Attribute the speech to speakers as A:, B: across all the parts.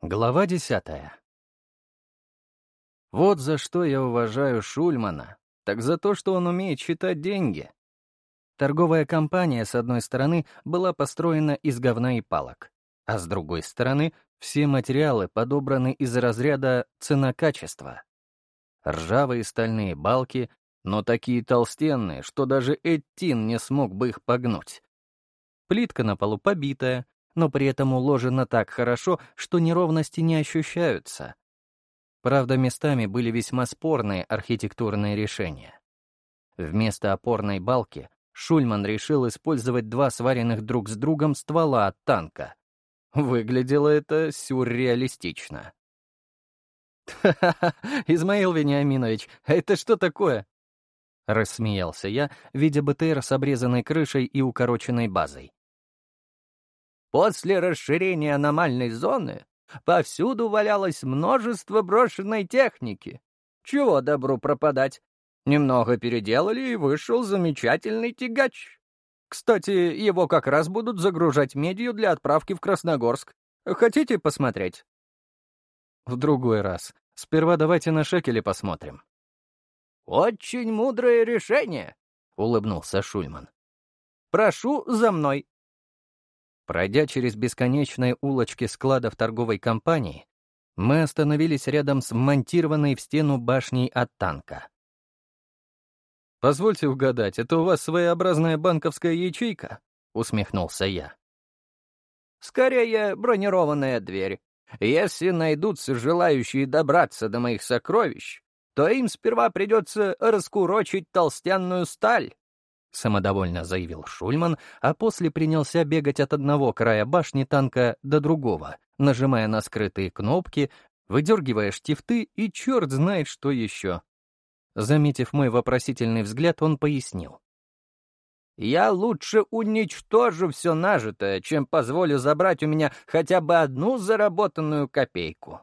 A: Глава десятая. Вот за что я уважаю Шульмана, так за то, что он умеет считать деньги. Торговая компания, с одной стороны, была построена из говна и палок, а с другой стороны, все материалы подобраны из разряда цена-качество. Ржавые стальные балки, но такие толстенные, что даже Эттин не смог бы их погнуть. Плитка на полу побитая, но при этом уложено так хорошо, что неровности не ощущаются. Правда, местами были весьма спорные архитектурные решения. Вместо опорной балки Шульман решил использовать два сваренных друг с другом ствола от танка. Выглядело это сюрреалистично. «Ха-ха-ха, Измаил Вениаминович, это что такое?» Рассмеялся я, видя БТР с обрезанной крышей и укороченной базой. После расширения аномальной зоны повсюду валялось множество брошенной техники. Чего добру пропадать? Немного переделали, и вышел замечательный тягач. Кстати, его как раз будут загружать медью для отправки в Красногорск. Хотите посмотреть? В другой раз. Сперва давайте на шекели посмотрим. «Очень мудрое решение», — улыбнулся Шульман. «Прошу за мной». Пройдя через бесконечные улочки складов торговой компании, мы остановились рядом с вмонтированной в стену башней от танка. «Позвольте угадать, это у вас своеобразная банковская ячейка?» — усмехнулся я. «Скорее, бронированная дверь. Если найдутся желающие добраться до моих сокровищ, то им сперва придется раскурочить толстянную сталь, — самодовольно заявил Шульман, а после принялся бегать от одного края башни танка до другого, нажимая на скрытые кнопки, выдергивая штифты и черт знает что еще. Заметив мой вопросительный взгляд, он пояснил. «Я лучше уничтожу все нажитое, чем позволю забрать у меня хотя бы одну заработанную копейку».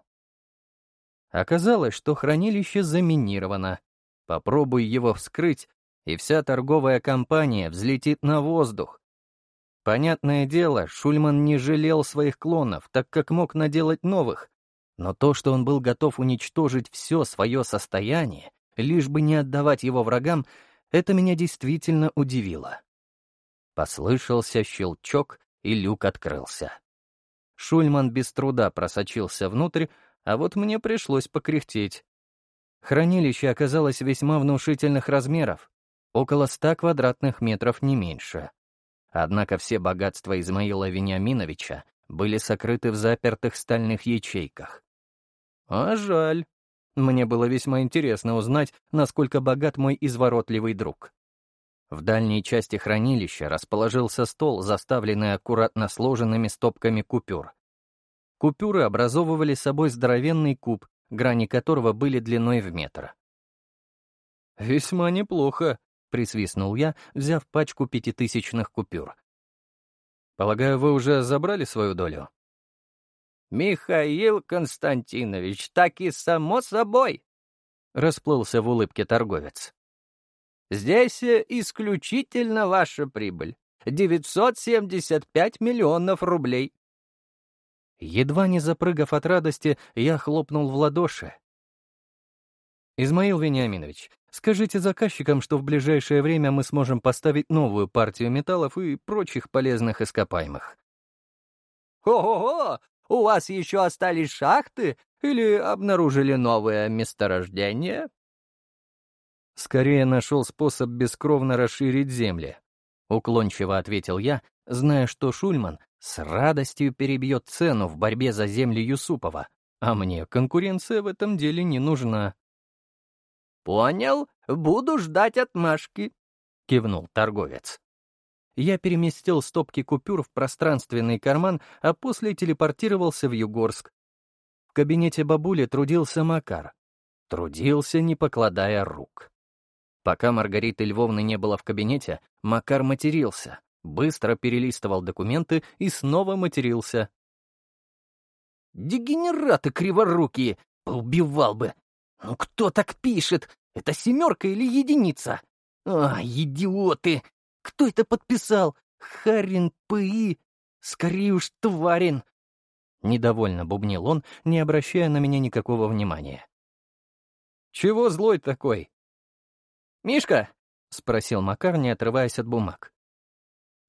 A: Оказалось, что хранилище заминировано. Попробуй его вскрыть, и вся торговая компания взлетит на воздух. Понятное дело, Шульман не жалел своих клонов, так как мог наделать новых, но то, что он был готов уничтожить все свое состояние, лишь бы не отдавать его врагам, это меня действительно удивило. Послышался щелчок, и люк открылся. Шульман без труда просочился внутрь, а вот мне пришлось покряхтеть. Хранилище оказалось весьма внушительных размеров, около ста квадратных метров не меньше. Однако все богатства Измаила Вениаминовича были сокрыты в запертых стальных ячейках. А жаль. Мне было весьма интересно узнать, насколько богат мой изворотливый друг. В дальней части хранилища расположился стол, заставленный аккуратно сложенными стопками купюр. Купюры образовывали собой здоровенный куб, грани которого были длиной в метр. «Весьма неплохо», — присвистнул я, взяв пачку пятитысячных купюр. «Полагаю, вы уже забрали свою долю?» «Михаил Константинович, так и само собой!» — расплылся в улыбке торговец. «Здесь исключительно ваша прибыль. 975 миллионов рублей». Едва не запрыгав от радости, я хлопнул в ладоши. «Измаил Вениаминович, скажите заказчикам, что в ближайшее время мы сможем поставить новую партию металлов и прочих полезных ископаемых». «Ого-го! У вас еще остались шахты или обнаружили новое месторождение?» «Скорее нашел способ бескровно расширить земли», — уклончиво ответил я, зная, что Шульман с радостью перебьет цену в борьбе за земли Юсупова, а мне конкуренция в этом деле не нужна. «Понял, буду ждать отмашки», — кивнул торговец. Я переместил стопки купюр в пространственный карман, а после телепортировался в Югорск. В кабинете бабули трудился Макар. Трудился, не покладая рук. Пока Маргариты Львовны не было в кабинете, Макар матерился, быстро перелистывал документы и снова матерился. «Дегенераты криворукие! Поубивал бы! «Ну кто так пишет? Это семерка или единица?» «А, идиоты! Кто это подписал? Харин П.И.? Скорее уж, тварин!» Недовольно бубнил он, не обращая на меня никакого внимания. «Чего злой такой?» «Мишка?» — спросил Макар, не отрываясь от бумаг.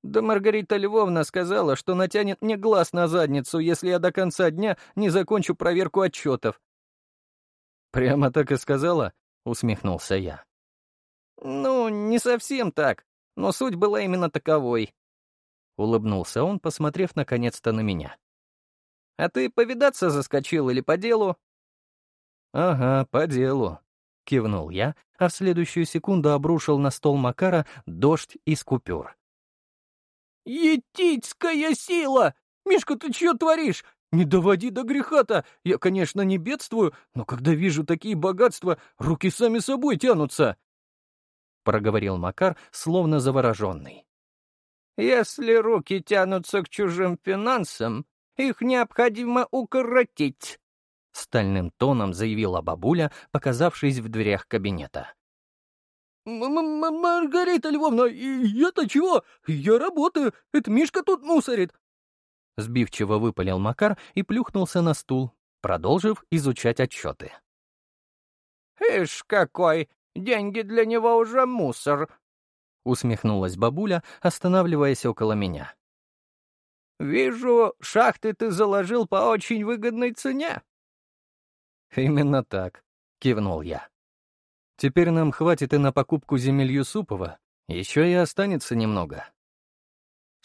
A: «Да Маргарита Львовна сказала, что натянет мне глаз на задницу, если я до конца дня не закончу проверку отчетов». «Прямо так и сказала?» — усмехнулся я. «Ну, не совсем так, но суть была именно таковой», — улыбнулся он, посмотрев наконец-то на меня. «А ты повидаться заскочил или по делу?» «Ага, по делу», — кивнул я, а в следующую секунду обрушил на стол Макара дождь из купюр.
B: «Етицкая сила! Мишка, ты чё творишь? Не доводи до греха-то! Я, конечно, не бедствую, но когда вижу такие богатства, руки сами собой тянутся!»
A: проговорил Макар, словно завороженный.
C: «Если руки тянутся к чужим финансам, их необходимо укоротить», — стальным тоном заявила бабуля, показавшись в дверях кабинета.
B: М -м «Маргарита Львовна, я-то чего? Я работаю, это Мишка тут мусорит!»
A: Сбивчиво выпалил Макар и плюхнулся на стул, продолжив изучать отчеты.
C: «Ишь какой! Деньги для него уже мусор», — усмехнулась бабуля, останавливаясь около меня. «Вижу, шахты ты заложил по очень выгодной цене».
A: «Именно так», — кивнул я. «Теперь нам хватит и на покупку земель Юсупова, еще и останется немного».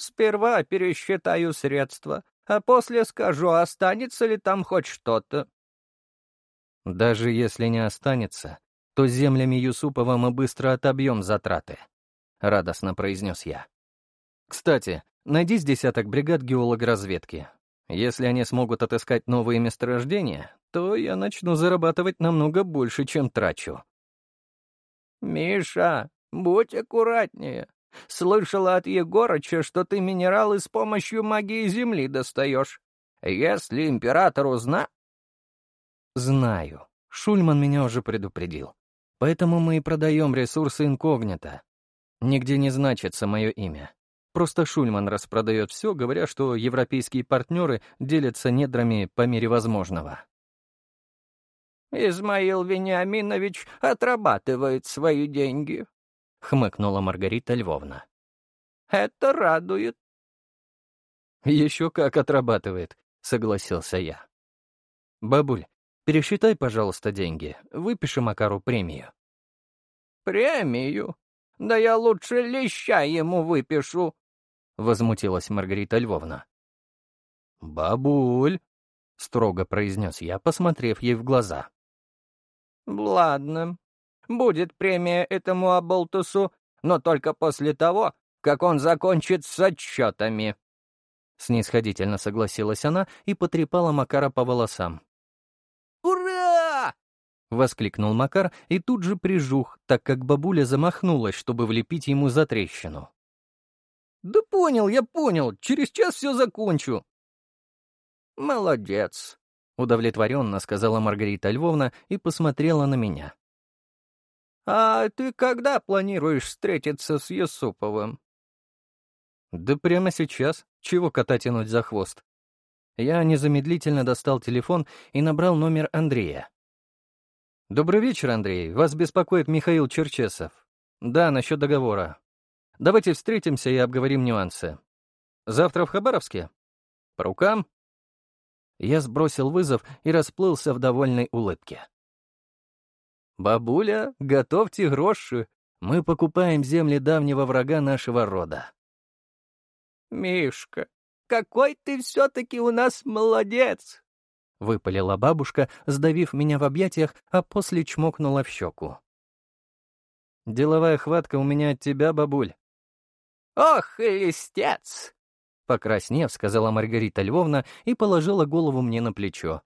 C: «Сперва пересчитаю средства, а после скажу, останется ли там хоть что-то».
A: «Даже если не останется, то землями Юсупова мы быстро отобьем затраты», — радостно произнес я. «Кстати, найди с десяток бригад геологоразведки. Если они смогут отыскать новые месторождения, то я начну зарабатывать намного больше, чем трачу».
C: «Миша, будь аккуратнее. Слышала от Егорыча, что ты минералы с помощью магии Земли достаешь. Если император узна...»
A: «Знаю. Шульман меня уже предупредил. Поэтому мы и продаем ресурсы инкогнито. Нигде не значится мое имя. Просто Шульман распродает все, говоря, что европейские партнеры делятся недрами по мере возможного.
C: «Измаил Вениаминович отрабатывает свои деньги», — хмыкнула Маргарита Львовна. «Это радует».
A: «Еще как отрабатывает», — согласился я. «Бабуль, Пересчитай, пожалуйста, деньги. Выпиши Макару премию».
C: «Премию? Да я лучше леща ему выпишу», — возмутилась Маргарита Львовна.
A: «Бабуль», — строго произнес я, посмотрев ей в глаза.
C: «Ладно, будет премия этому оболтусу, но только после того, как он закончит с отчетами».
A: Снисходительно согласилась она и потрепала Макара по волосам.
B: «Ура!»
A: — воскликнул Макар и тут же прижух, так как бабуля замахнулась, чтобы влепить ему за трещину.
B: «Да понял, я понял. Через час все закончу».
C: «Молодец», —
A: удовлетворенно сказала Маргарита Львовна и посмотрела на меня.
C: «А ты когда планируешь встретиться с Юсуповым?»
A: «Да прямо сейчас. Чего кота тянуть за хвост?» Я незамедлительно достал телефон и набрал номер Андрея. «Добрый вечер, Андрей. Вас беспокоит Михаил Черчесов. Да, насчет договора. Давайте встретимся и обговорим нюансы. Завтра в Хабаровске? По рукам?» Я сбросил вызов и расплылся в довольной улыбке. «Бабуля, готовьте гроши. Мы покупаем земли давнего врага нашего рода».
C: «Мишка, какой ты все-таки у нас молодец!» — выпалила бабушка, сдавив меня в объятиях, а после чмокнула в щеку.
A: «Деловая хватка у меня от тебя, бабуль».
C: «Ох, листец!»
A: — покраснев, сказала Маргарита Львовна и положила голову мне на плечо.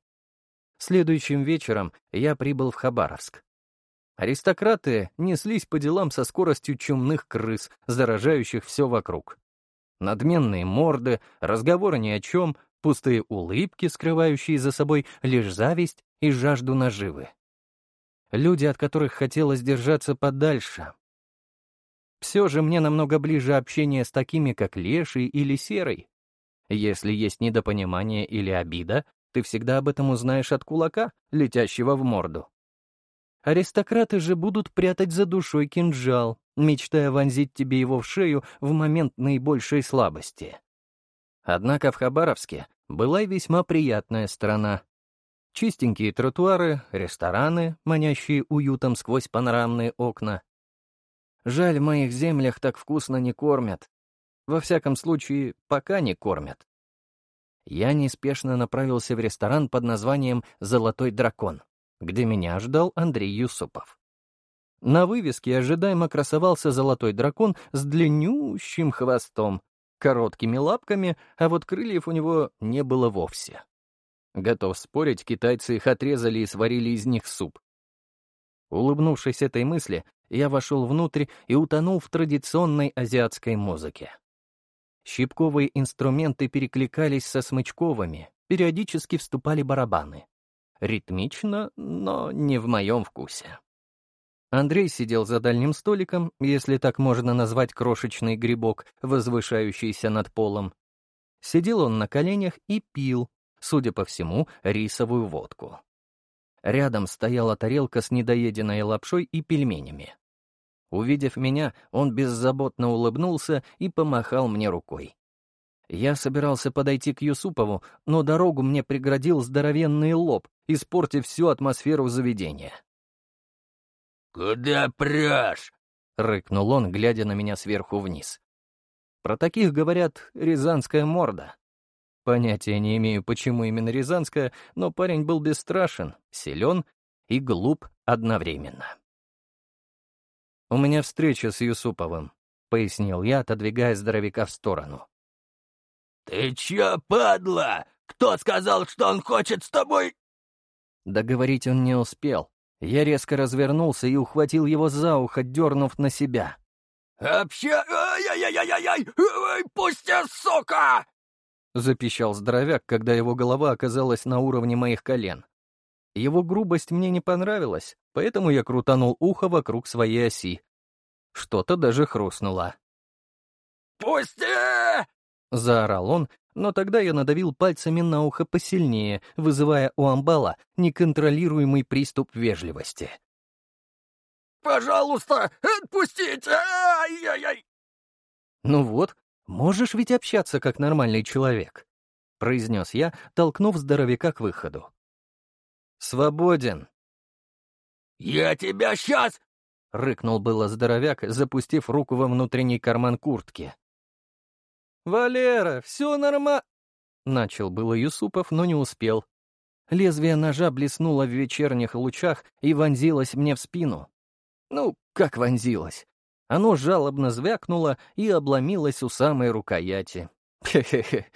A: Следующим вечером я прибыл в Хабаровск. Аристократы неслись по делам со скоростью чумных крыс, заражающих все вокруг. Надменные морды, разговоры ни о чем, пустые улыбки, скрывающие за собой лишь зависть и жажду наживы. Люди, от которых хотелось держаться подальше. Все же мне намного ближе общение с такими, как Леший или Серый. Если есть недопонимание или обида, ты всегда об этом узнаешь от кулака, летящего в морду. Аристократы же будут прятать за душой кинжал, мечтая вонзить тебе его в шею в момент наибольшей слабости. Однако в Хабаровске была и весьма приятная сторона. Чистенькие тротуары, рестораны, манящие уютом сквозь панорамные окна. Жаль, в моих землях так вкусно не кормят. Во всяком случае, пока не кормят. Я неспешно направился в ресторан под названием «Золотой дракон», где меня ждал Андрей Юсупов. На вывеске ожидаемо красовался золотой дракон с длиннющим хвостом, короткими лапками, а вот крыльев у него не было вовсе. Готов спорить, китайцы их отрезали и сварили из них суп. Улыбнувшись этой мысли, я вошел внутрь и утонул в традиционной азиатской музыке. Щипковые инструменты перекликались со смычковыми, периодически вступали барабаны. Ритмично, но не в моем вкусе. Андрей сидел за дальним столиком, если так можно назвать крошечный грибок, возвышающийся над полом. Сидел он на коленях и пил, судя по всему, рисовую водку. Рядом стояла тарелка с недоеденной лапшой и пельменями. Увидев меня, он беззаботно улыбнулся и помахал мне рукой. Я собирался подойти к Юсупову, но дорогу мне преградил здоровенный лоб, испортив всю атмосферу заведения.
B: «Куда прешь?»
A: — рыкнул он, глядя на меня сверху вниз. Про таких говорят «рязанская морда». Понятия не имею, почему именно рязанская, но парень был бесстрашен, силен и глуп одновременно. «У меня встреча с Юсуповым», — пояснил я, отодвигая здоровяка в сторону.
B: «Ты чё, падла? Кто сказал, что он хочет с тобой?»
A: Договорить он не успел. Я резко развернулся и ухватил его за ухо, дернув на себя.
B: «Вообще... Ай-яй-яй-яй-яй! Пусти, сука!»
A: Запищал здоровяк, когда его голова оказалась на уровне моих колен. Его грубость мне не понравилась, поэтому я крутанул ухо вокруг своей оси. Что-то даже хрустнуло.
B: «Пусти!»
A: — заорал он, но тогда я надавил пальцами на ухо посильнее, вызывая у амбала неконтролируемый приступ вежливости.
B: «Пожалуйста, отпустите! Ай-яй-яй!»
A: «Ну вот, можешь ведь общаться как нормальный человек», — произнес я, толкнув здоровяка к выходу. «Свободен».
B: «Я тебя сейчас...»
A: — рыкнул было здоровяк, запустив руку во внутренний карман куртки. «Валера, все норма...» Начал было Юсупов, но не успел. Лезвие ножа блеснуло в вечерних лучах и вонзилось мне в спину. Ну, как вонзилось? Оно жалобно звякнуло и обломилось у самой рукояти. Хе-хе-хе.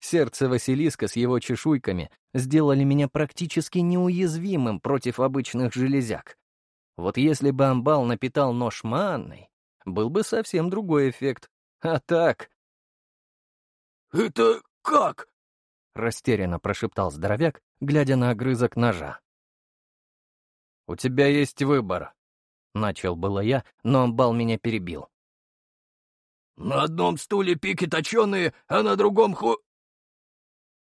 A: Сердце Василиска с его чешуйками сделали меня практически неуязвимым против обычных железяк. Вот если бы амбал напитал нож манной, был бы совсем другой эффект. А так,
B: «Это как?»
A: — растерянно прошептал здоровяк, глядя на огрызок ножа. «У тебя есть выбор», — начал было я, но амбал меня перебил.
B: «На одном стуле пики точеные, а на другом ху...»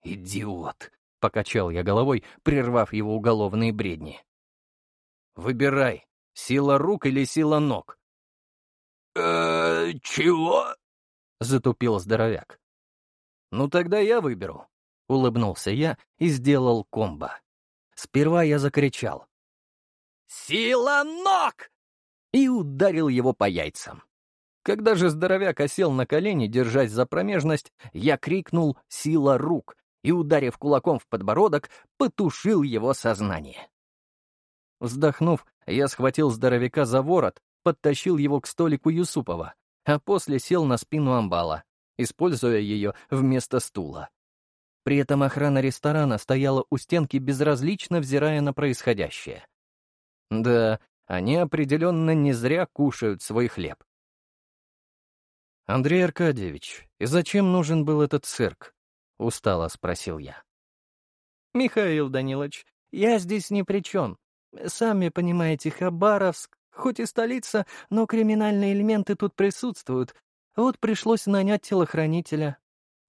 A: «Идиот!» — покачал я головой, прервав его уголовные бредни. «Выбирай, сила рук или сила ног?»
B: «Э, чего?»
A: — затупил здоровяк. «Ну тогда я выберу», — улыбнулся я и сделал комбо. Сперва я закричал.
B: «Сила ног!»
A: и ударил его по яйцам. Когда же здоровяк осел на колени, держась за промежность, я крикнул «Сила рук!» и, ударив кулаком в подбородок, потушил его сознание. Вздохнув, я схватил здоровяка за ворот, подтащил его к столику Юсупова, а после сел на спину амбала используя ее вместо стула. При этом охрана ресторана стояла у стенки, безразлично взирая на происходящее. Да, они определенно не зря кушают свой хлеб. «Андрей Аркадьевич, и зачем нужен был этот цирк?» — устало спросил я. «Михаил Данилович, я здесь ни при чем. Сами понимаете, Хабаровск, хоть и столица, но криминальные элементы тут присутствуют, вот пришлось нанять телохранителя.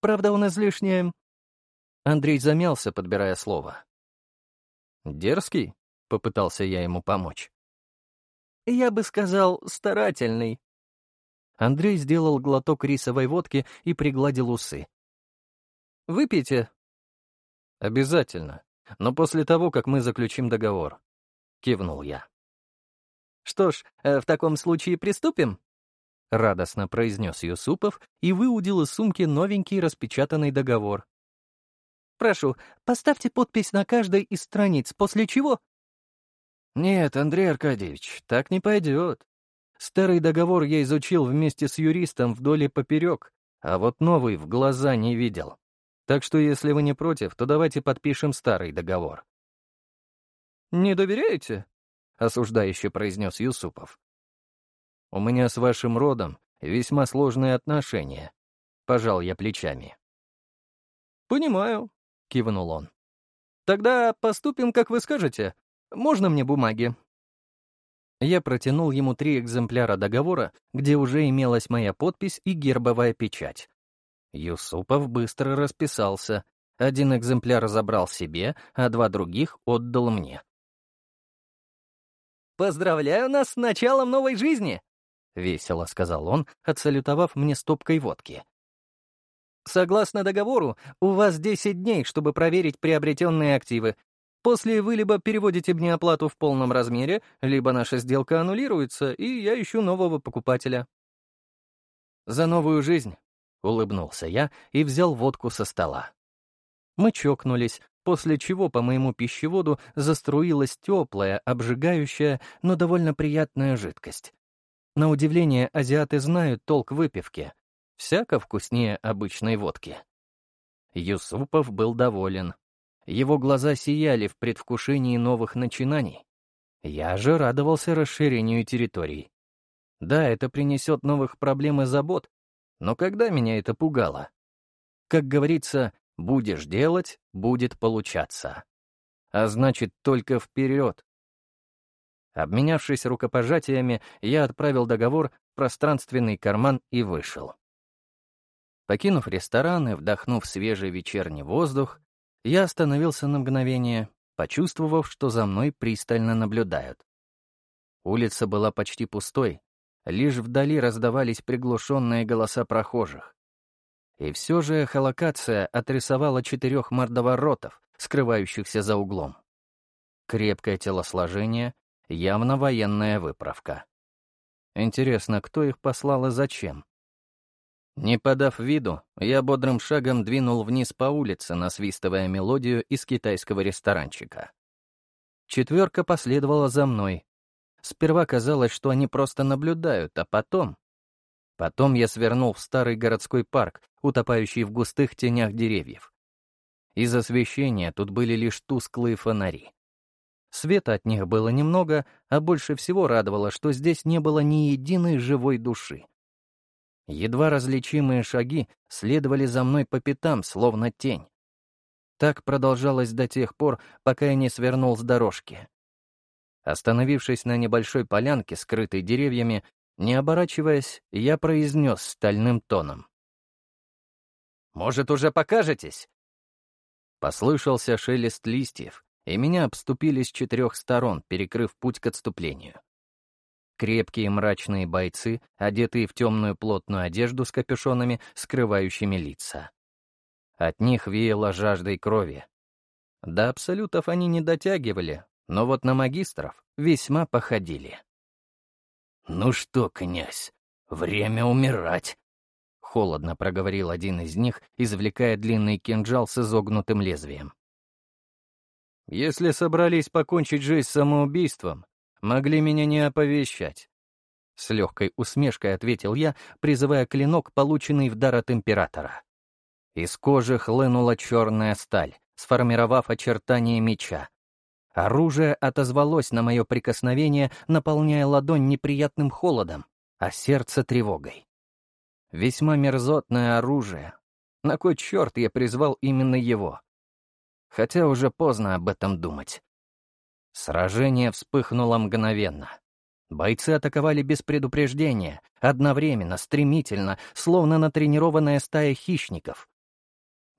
C: Правда, он излишне...» Андрей замялся, подбирая слово.
A: «Дерзкий?» — попытался я ему помочь.
C: «Я бы сказал, старательный».
A: Андрей сделал глоток рисовой водки и пригладил усы.
C: «Выпейте».
A: «Обязательно, но после того, как мы заключим договор», — кивнул я.
C: «Что ж, э, в таком случае приступим?»
A: — радостно произнес Юсупов и выудил из сумки новенький распечатанный договор.
C: «Прошу, поставьте подпись на каждой из страниц, после чего...»
A: «Нет, Андрей Аркадьевич, так не пойдет. Старый договор я изучил вместе с юристом вдоль и поперек, а вот новый в глаза не видел. Так что, если вы не против, то давайте подпишем старый договор».
C: «Не доверяете?»
A: — осуждающе произнес Юсупов. «У меня с вашим родом весьма сложные отношения», — пожал я плечами.
C: «Понимаю», — кивнул он. «Тогда поступим, как вы скажете. Можно мне бумаги?»
A: Я протянул ему три экземпляра договора, где уже имелась моя подпись и гербовая печать. Юсупов быстро расписался. Один экземпляр забрал себе, а два других отдал мне.
C: «Поздравляю нас с началом новой жизни!» — весело сказал он, отсалютовав мне стопкой водки. «Согласно договору, у вас 10 дней, чтобы проверить приобретенные активы. После вы либо переводите мне оплату в полном размере, либо наша сделка аннулируется, и я ищу нового покупателя».
A: «За новую жизнь!» — улыбнулся я и взял водку со стола. Мы чокнулись, после чего по моему пищеводу заструилась теплая, обжигающая, но довольно приятная жидкость. На удивление, азиаты знают толк выпивки. Всяко вкуснее обычной водки. Юсупов был доволен. Его глаза сияли в предвкушении новых начинаний. Я же радовался расширению территорий. Да, это принесет новых проблем и забот, но когда меня это пугало? Как говорится, Будешь делать — будет получаться. А значит, только вперед. Обменявшись рукопожатиями, я отправил договор в пространственный карман и вышел. Покинув ресторан и вдохнув свежий вечерний воздух, я остановился на мгновение, почувствовав, что за мной пристально наблюдают. Улица была почти пустой, лишь вдали раздавались приглушенные голоса прохожих. И все же эхолокация отрисовала четырех мордоворотов, скрывающихся за углом. Крепкое телосложение, явно военная выправка. Интересно, кто их послал и зачем? Не подав виду, я бодрым шагом двинул вниз по улице, насвистывая мелодию из китайского ресторанчика. Четверка последовала за мной. Сперва казалось, что они просто наблюдают, а потом Потом я свернул в старый городской парк, утопающий в густых тенях деревьев. Из освещения тут были лишь тусклые фонари. Света от них было немного, а больше всего радовало, что здесь не было ни единой живой души. Едва различимые шаги следовали за мной по пятам, словно тень. Так продолжалось до тех пор, пока я не свернул с дорожки. Остановившись на небольшой полянке, скрытой деревьями, не оборачиваясь, я произнес стальным тоном. «Может, уже покажетесь?» Послышался шелест листьев, и меня обступили с четырех сторон, перекрыв путь к отступлению. Крепкие мрачные бойцы, одетые в темную плотную одежду с капюшонами, скрывающими лица. От них веяло жаждой крови. До абсолютов они не дотягивали, но вот на магистров весьма походили. «Ну что, князь, время умирать!» — холодно проговорил один из них, извлекая длинный кинжал с изогнутым лезвием. «Если собрались покончить жизнь самоубийством, могли меня не оповещать». С легкой усмешкой ответил я, призывая клинок, полученный в дар от императора. Из кожи хлынула черная сталь, сформировав очертания меча, Оружие отозвалось на мое прикосновение, наполняя ладонь неприятным холодом, а сердце тревогой. Весьма мерзотное оружие. На кой черт я призвал именно его? Хотя уже поздно об этом думать. Сражение вспыхнуло мгновенно. Бойцы атаковали без предупреждения, одновременно, стремительно, словно натренированная стая хищников.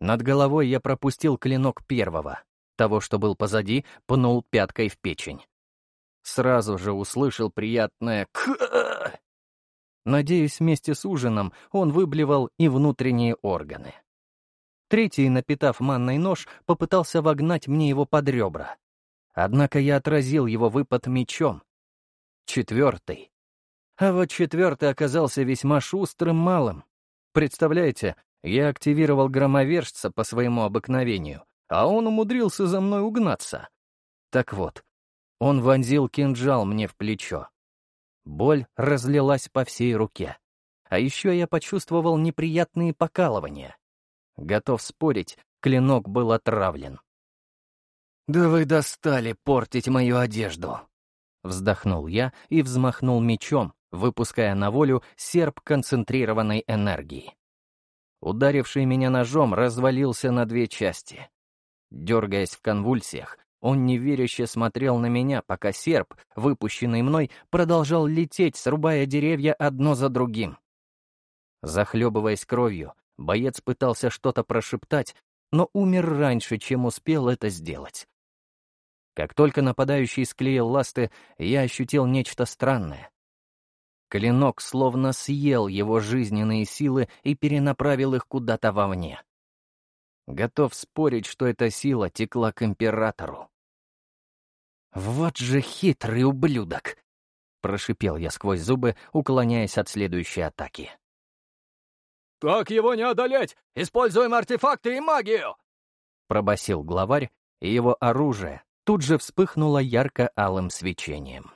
A: Над головой я пропустил клинок первого. Того, что был позади, пнул пяткой в печень. Сразу же услышал приятное «к». Надеюсь, вместе с ужином он выблевал и внутренние органы. Третий, напитав манной нож, попытался вогнать мне его под ребра. Однако я отразил его выпад мечом. Четвертый. А вот четвертый оказался весьма шустрым малым. Представляете, я активировал громовержца по своему обыкновению, а он умудрился за мной угнаться. Так вот, он вонзил кинжал мне в плечо. Боль разлилась по всей руке. А еще я почувствовал неприятные покалывания. Готов спорить, клинок был отравлен. «Да вы достали портить мою одежду!» Вздохнул я и взмахнул мечом, выпуская на волю серп концентрированной энергии. Ударивший меня ножом развалился на две части. Дергаясь в конвульсиях, он неверяще смотрел на меня, пока серп, выпущенный мной, продолжал лететь, срубая деревья одно за другим. Захлебываясь кровью, боец пытался что-то прошептать, но умер раньше, чем успел это сделать. Как только нападающий склеил ласты, я ощутил нечто странное. Клинок словно съел его жизненные силы и перенаправил их куда-то вовне. Готов спорить, что эта сила текла к императору. «Вот же хитрый ублюдок!» — прошипел я сквозь зубы, уклоняясь от следующей атаки.
B: «Так его не одолеть! Используем артефакты и магию!»
A: — пробасил главарь, и его оружие, тут же вспыхнуло ярко-алым свечением.